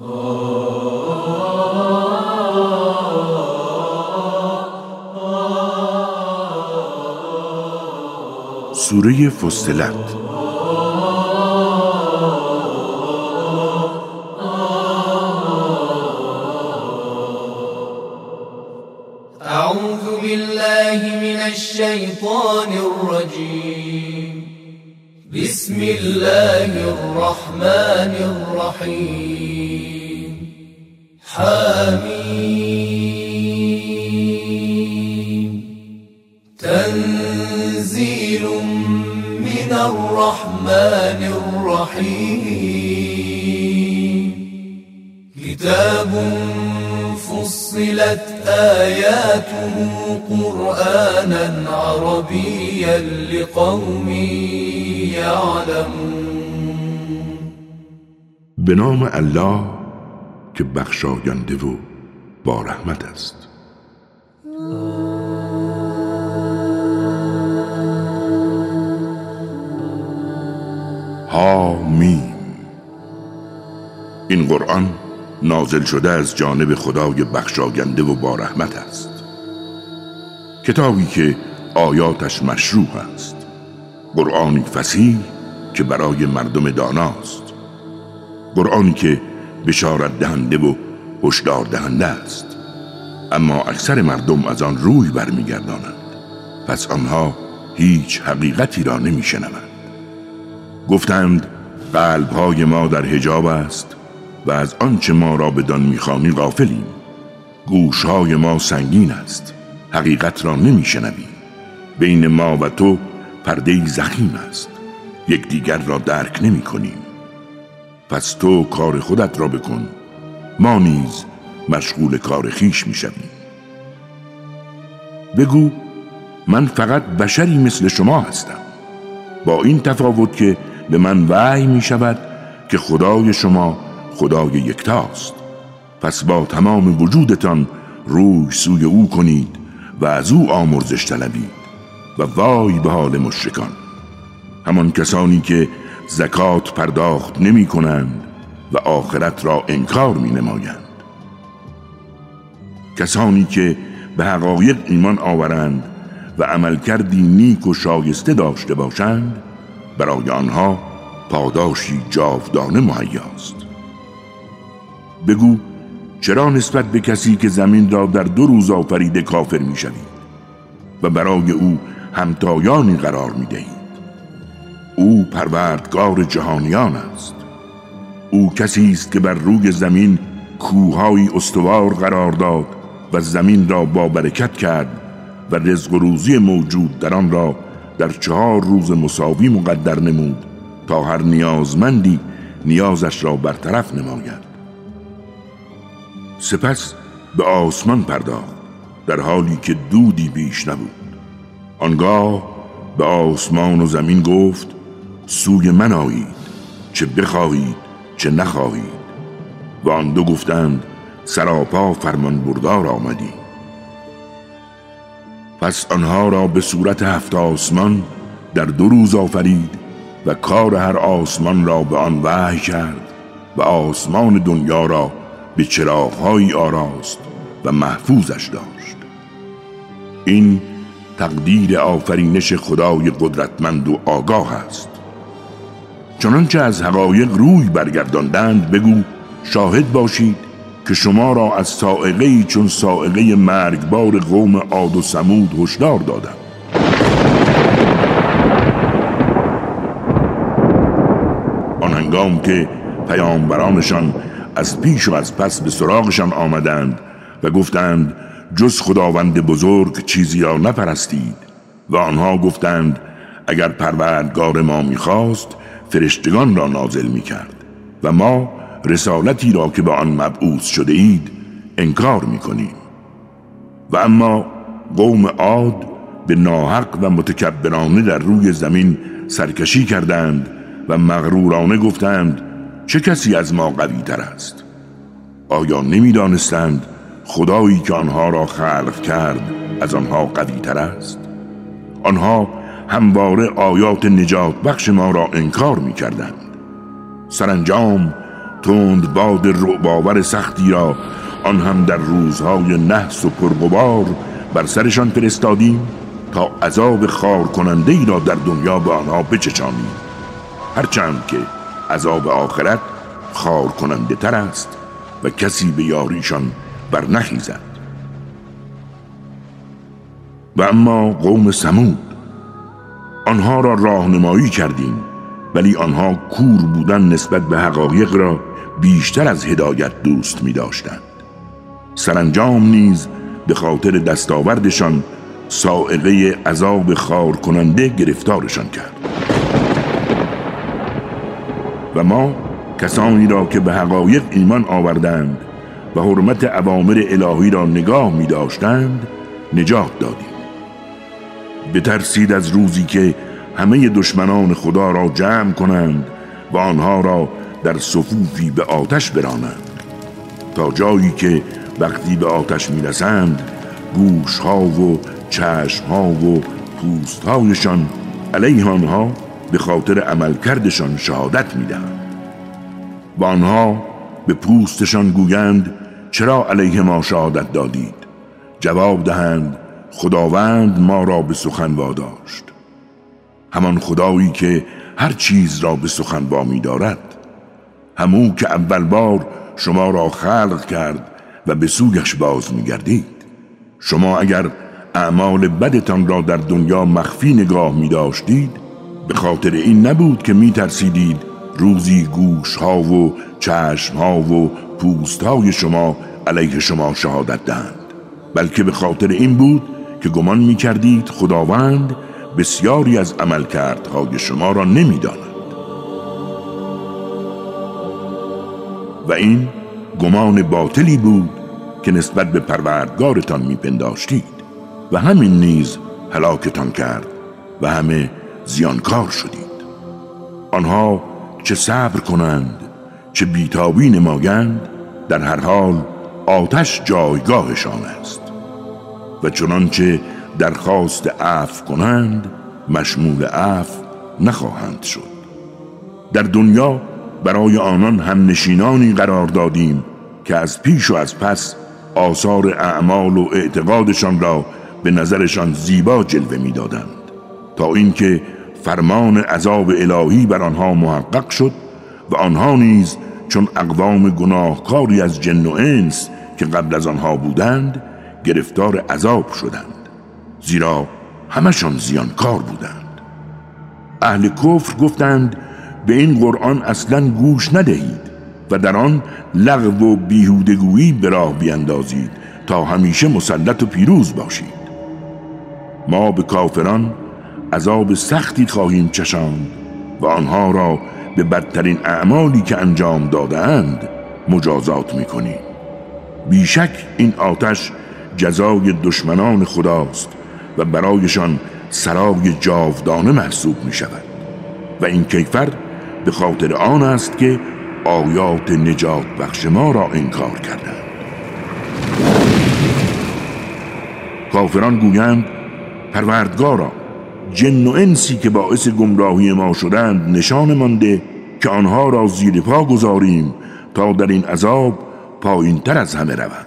سوره فصلت أعوذ بالله من الشيطان الرجيم. بسم الله الرحمن الرحيم. تنزيل من الرحمن الرحيم. كتاب فصلت آياته قرآنا عربيا لقوم يعلمون. به الله که بخشاینده و با رحمت است. میم این قرآن نازل شده از جانب خدای بخشاینده و با رحمت است. کتابی که آیاتش مشروع است. قرآنی فسیح که برای مردم داناست. قرآنی که بشارت دهنده و هشدار دهنده است. اما اکثر مردم از آن روی برمیگردانند. پس آنها هیچ حقیقتی را نمیشنوند. گفتند قلبهای ما در حجاب است و از آنچه ما را بدان می‌خوانی غافلیم. گوشهای ما سنگین است. حقیقت را نمیشنویم بین ما و تو پرده زخیم است. یکدیگر را درک نمی کنیم پس تو کار خودت را بکن. ما نیز مشغول کار خیش می شویم. بگو من فقط بشری مثل شما هستم. با این تفاوت که به من وحی می شود که خدای شما خدای یکتاست. پس با تمام وجودتان روی سوی او کنید و از او آمرزش طلبید و وای به حال مشرکان. همان کسانی که زکات پرداخت نمی کنند و آخرت را انکار می نمایند کسانی که به حقایق ایمان آورند و عمل کردی نیک و شایسته داشته باشند برای آنها پاداشی جاودانه مهیاست. بگو چرا نسبت به کسی که زمین را در دو روز آفریده کافر می شوید و برای او همتایانی قرار می دهید او پروردگار جهانیان است. او کسی است که بر روی زمین کوههای استوار قرار داد و زمین را با برکت کرد و رزق و روزی موجود در آن را در چهار روز مساوی مقدر نمود تا هر نیازمندی نیازش را برطرف نماید. سپس به آسمان پرداخت در حالی که دودی بیش نبود. آنگاه به آسمان و زمین گفت سوی من آیید چه بخواهید چه نخواهید. و آن دو گفتند سراپا فرمان بردار آمدی. پس آنها را به صورت هفت آسمان در دو روز آفرید و کار هر آسمان را به آن وحی کرد و آسمان دنیا را به چراغهایی آراست و محفوظش داشت. این تقدیر آفرینش خدای قدرتمند و آگاه است. چنانچه از حقایق روی برگرداندند بگو شاهد باشید که شما را از سائقه چون سائقه مرگبار قوم عاد و سمود هشدار دادم. آن هنگام که پیامبرانشان از پیش و از پس به سراغشان آمدند و گفتند جز خداوند بزرگ چیزی را نپرستید و آنها گفتند اگر پروردگار ما می‌خواست فرشتگان را نازل می‌کرد و ما رسالتی را که به آن مبعوث شده اید انکار می‌کنیم. و اما قوم عاد به ناحق و متکبرانه در روی زمین سرکشی کردند و مغرورانه گفتند چه کسی از ما قوی تر است؟ آیا نمی‌دانستند خدایی که آنها را خلق کرد از آنها قوی تر است؟ آنها همواره آیات نجات بخش ما را انکار می کردند سرانجام تند باد رعباور سختی را آن هم در روزهای نحس و پرغبار بر سرشان فرستادیم تا عذاب خار کننده ای را در دنیا به آنها بچچانیم. هرچند که عذاب آخرت خار کننده تر است و کسی به یاریشان بر نخیزد و اما قوم سمود آنها را راهنمایی کردیم ولی آنها کور بودن نسبت به حقایق را بیشتر از هدایت دوست می داشتند سرانجام نیز به خاطر دستاوردشان سائقه عذاب خار کننده گرفتارشان کرد. و ما کسانی را که به حقایق ایمان آوردند و حرمت عوامر الهی را نگاه می داشتند نجات دادیم. بترسید از روزی که همه دشمنان خدا را جمع کنند و آنها را در صفوفی به آتش برانند. تا جایی که وقتی به آتش می‌رسند گوش ها و چشم ها و پوست هایشان علیه آنها به خاطر عملکردشان شهادت می‌دهند. و آنها به پوستشان گویند چرا علیه ما شهادت دادید؟ جواب دهند خداوند ما را به سخن واداشت. همان خدایی که هر چیز را به سخن وامی دارد همو که اول بار شما را خلق کرد و به سویش باز میگردید. شما اگر اعمال بدتان را در دنیا مخفی نگاه می داشتید به خاطر این نبود که می ترسیدید روزی گوش ها و چشم ها و پوست های شما علیه شما شهادت دهند. بلکه به خاطر این بود که گمان می کردید خداوند بسیاری از عملکردهای شما را نمی داند. و این گمان باطلی بود که نسبت به پروردگارتان میپنداشتید و همین نیز هلاکتان کرد و همه زیانکار شدید آنها چه صبر کنند چه بیتابی نمایند در هر حال آتش جایگاهشان است و چنانچه درخواست عفو کنند مشمول عفو نخواهند شد. در دنیا برای آنان هم نشینانی قرار دادیم که از پیش و از پس آثار اعمال و اعتقادشان را به نظرشان زیبا جلوه می‌دادند. تا اینکه فرمان عذاب الهی بر آنها محقق شد و آنها نیز چون اقوام گناهکاری از جن و انس که قبل از آنها بودند گرفتار عذاب شدند زیرا همشان زیانکار بودند. اهل کفر گفتند به این قرآن اصلا گوش ندهید و در آن لغو و بیهودگویی به راه بیندازید تا همیشه مسلط و پیروز باشید. ما به کافران عذاب سختی خواهیم چشاند و آنها را به بدترین اعمالی که انجام دادهاند مجازات می‌کنیم. بیشک این آتش جزای دشمنان خداست و برایشان سرای جاودانه محسوب می شود و این کیفر به خاطر آن است که آیات نجات بخش ما را انکار کردند. کافران گویند پروردگارا جن و انسی که باعث گمراهی ما شدند نشان مانده که آنها را زیر پا گذاریم تا در این عذاب پایین تر از همه روند.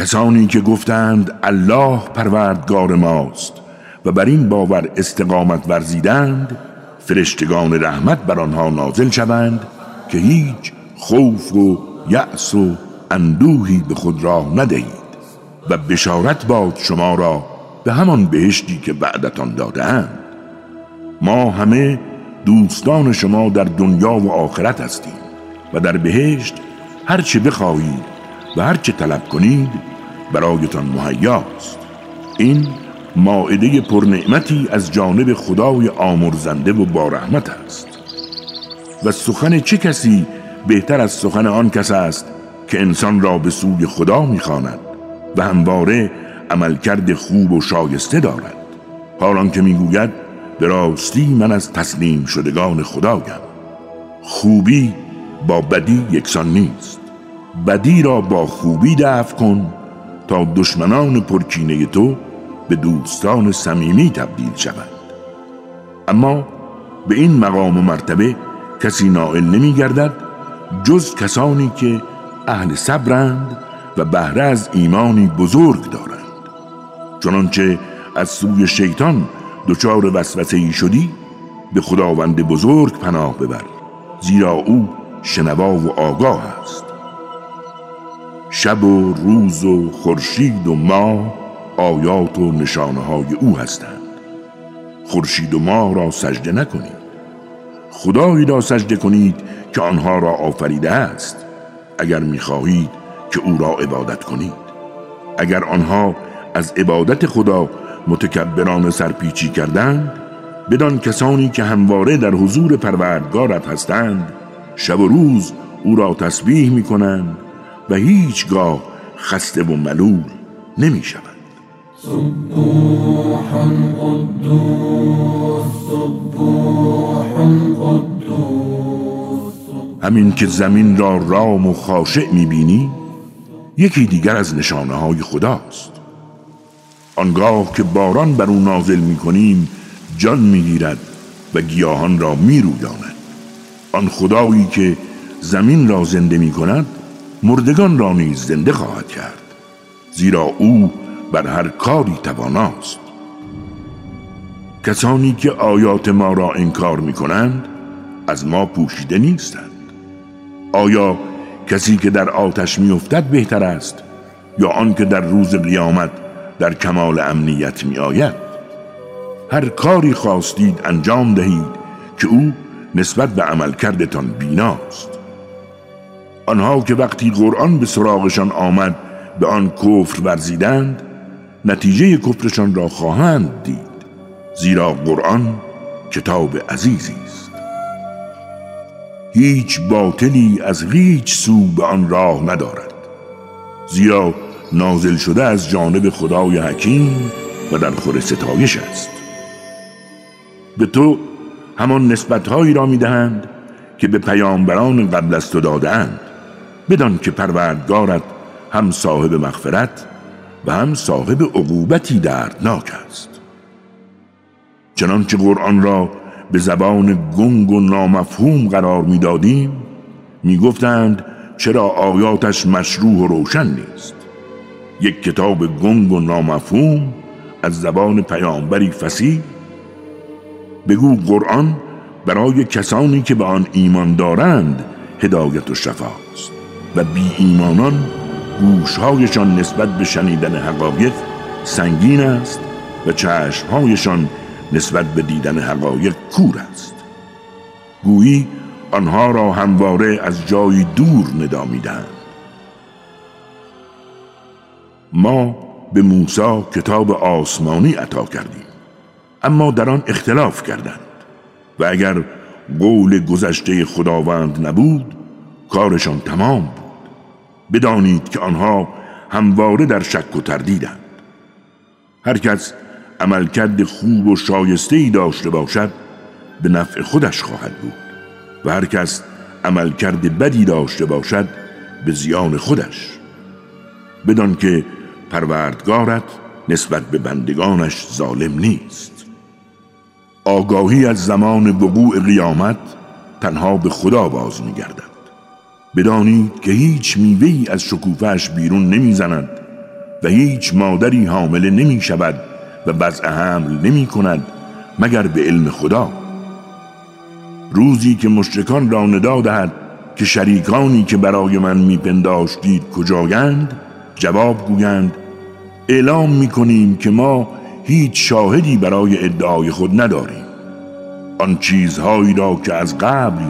کسانی که گفتند الله پروردگار ماست و بر این باور استقامت ورزیدند فرشتگان رحمت بر آنها نازل شوند که هیچ خوف و یأس و اندوهی به خود را ندهید و بشارت باد شما را به همان بهشتی که بعدتان دادهاند. ما همه دوستان شما در دنیا و آخرت هستیم و در بهشت هر چه بخواهید و هر چه طلب کنید برایتان مهیاست. این ماعده پرنعمتی از جانب خدای آمرزنده و با رحمت است. و سخن چه کسی بهتر از سخن آن کس است که انسان را به سوی خدا می‌خواند و همواره عملکرد خوب و شایسته دارد. حالان که می‌گوید به راستی من از تسلیم شدگان خدایم. خوبی با بدی یکسان نیست. بدی را با خوبی دفع کن تا دشمنان پرکینه تو به دوستان صمیمی تبدیل شوند. اما به این مقام و مرتبه کسی نائل نمی گردد جز کسانی که اهل صبرند و بهره از ایمانی بزرگ دارند. چنانچه از سوی شیطان دچار وسوسه ای شدی به خداوند بزرگ پناه ببر زیرا او شنوا و آگاه است. شب و روز و خورشید و ماه آیات و نشانه های او هستند. خورشید و ماه را سجده نکنید. خدایی را سجده کنید که آنها را آفریده است. اگر می‌خواهید که او را عبادت کنید. اگر آنها از عبادت خدا متکبران سرپیچی کردند بدان کسانی که همواره در حضور پروردگارت هستند شب و روز او را تسبیح می کنند و هیچگاه خسته و ملول نمی شود. همین که زمین را رام و خاشع می بینی یکی دیگر از نشانه های خداست. آنگاه که باران بر او نازل می کنیم جان می گیرد و گیاهان را می رویاند آن خدایی که زمین را زنده می کند مردگان را نیز زنده خواهد کرد. زیرا او بر هر کاری تواناست. کسانی که آیات ما را انکار می کنند از ما پوشیده نیستند. آیا کسی که در آتش می افتد بهتر است یا آن که در روز قیامت در کمال امنیت می آید هر کاری خواستید انجام دهید که او نسبت به عمل کردتان بیناست. آنها که وقتی قرآن به سراغشان آمد به آن کفر ورزیدند نتیجه کفرشان را خواهند دید زیرا قرآن کتاب عزیزی است. هیچ باطلی از هیچ سو به آن راه ندارد زیرا نازل شده از جانب خدای حکیم و در خور ستایش است. به تو همان نسبتهایی را می‌دهند که به پیامبران قبل از تو دادهاند. بدان که پروردگارت هم صاحب مغفرت و هم صاحب عقوبتی دردناک است. چنانچه قرآن را به زبان گنگ و نامفهوم قرار می‌دادیم می‌گفتند چرا آیاتش مشروع و روشن نیست؟ یک کتاب گنگ و نامفهوم از زبان پیامبری فسیح بگو قرآن برای کسانی که به آن ایمان دارند هدایت و شفاست و بی ایمانان گوشهایشان نسبت به شنیدن حقایق سنگین است و چشمهایشان نسبت به دیدن حقایق کور است. گویی آنها را همواره از جای دور ندا می‌دهند. ما به موسی کتاب آسمانی عطا کردیم اما در آن اختلاف کردند و اگر قول گذشته خداوند نبود کارشان تمام بود. بدانید که آنها همواره در شک و تردیدند. کس عملکرد خوب و شایسته ای داشته باشد به نفع خودش خواهد بود و هر کس عملکرد بدی داشته باشد به زیان خودش. بدان که پروردگارت نسبت به بندگانش ظالم نیست. آگاهی از زمان وقوع قیامت تنها به خدا باز میگردد. بدانید که هیچ میوهی از شکوفش بیرون نمی‌زند و هیچ مادری حامله نمی شود و وضع حمل نمی کند مگر به علم خدا. روزی که مشرکان را ندا دهد که شریکانی که برای من میپنداشتید کجایند جواب گویند اعلام می کنیم که ما هیچ شاهدی برای ادعای خود نداریم. آن چیزهایی را که از قبل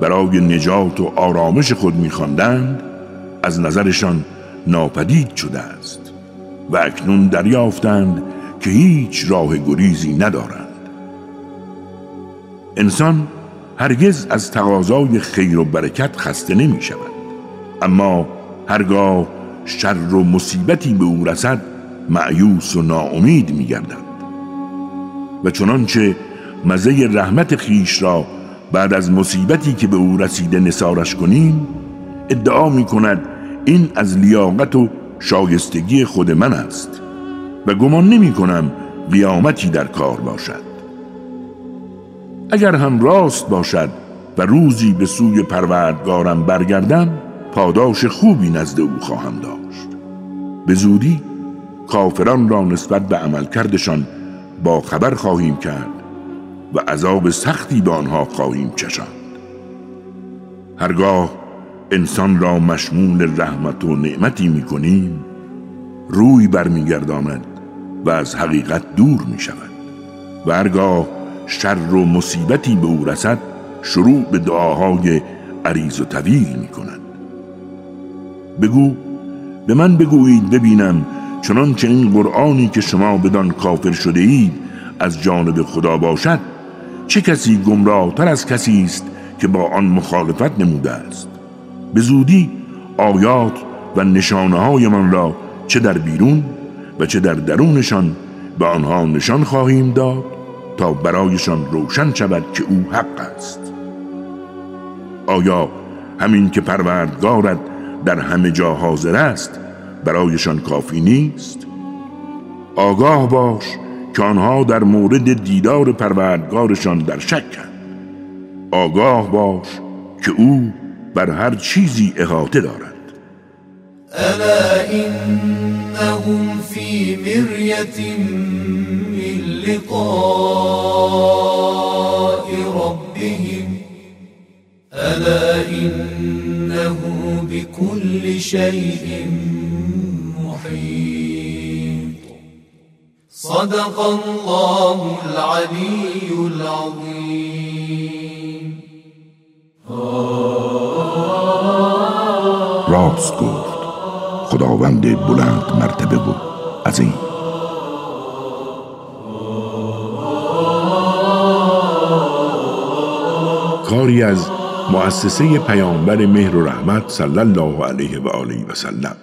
برای نجات و آرامش خود میخواندند از نظرشان ناپدید شده است و اکنون دریافتند که هیچ راه گریزی ندارند. انسان هرگز از تقاضای خیر و برکت خسته نمی شود اما هرگاه شر و مصیبتی به او رسد معیوس و ناامید می گردد و چنانچه مزه رحمت خیش را بعد از مصیبتی که به او رسیده نسارش کنیم ادعا می کند این از لیاقت و شایستگی خود من است و گمان نمی کنم قیامتی در کار باشد. اگر هم راست باشد و روزی به سوی پروردگارم برگردم پاداش خوبی نزد او خواهم داشت. به زودی کافران را نسبت به عملکردشان با خبر خواهیم کرد. و عذاب سختی به آنها خواهیم چشاند هرگاه انسان را مشمول رحمت و نعمتی می کنیم روی برمیگرداند و از حقیقت دور می شود و هرگاه شر و مصیبتی به او رسد شروع به دعاهای عریض و طویل می کند بگو به من بگویید ببینم چنانچه این قرآنی که شما بدان کافر شده اید از جانب خدا باشد چه کسی گمراه تر از کسی است که با آن مخالفت نموده است؟ به زودی آیات و نشانه های من را چه در بیرون و چه در درونشان به آنها نشان خواهیم داد تا برایشان روشن شود که او حق است. آیا همین که پروردگارت در همه جا حاضر است برایشان کافی نیست؟ آگاه باش که آنها در مورد دیدار پروردگارشان در شکند آگاه باش که او بر هر چیزی احاطه دارد. الا انهم في مرية من لقاء ربهم. الا انه بكل شيء محيط صدق الله العلي العظيم. راست گفت. خداوند بلند مرتبه و عظیم. کاری از مؤسسه پیامبر مهر و رحمت صلی الله علیه و آله و سلم.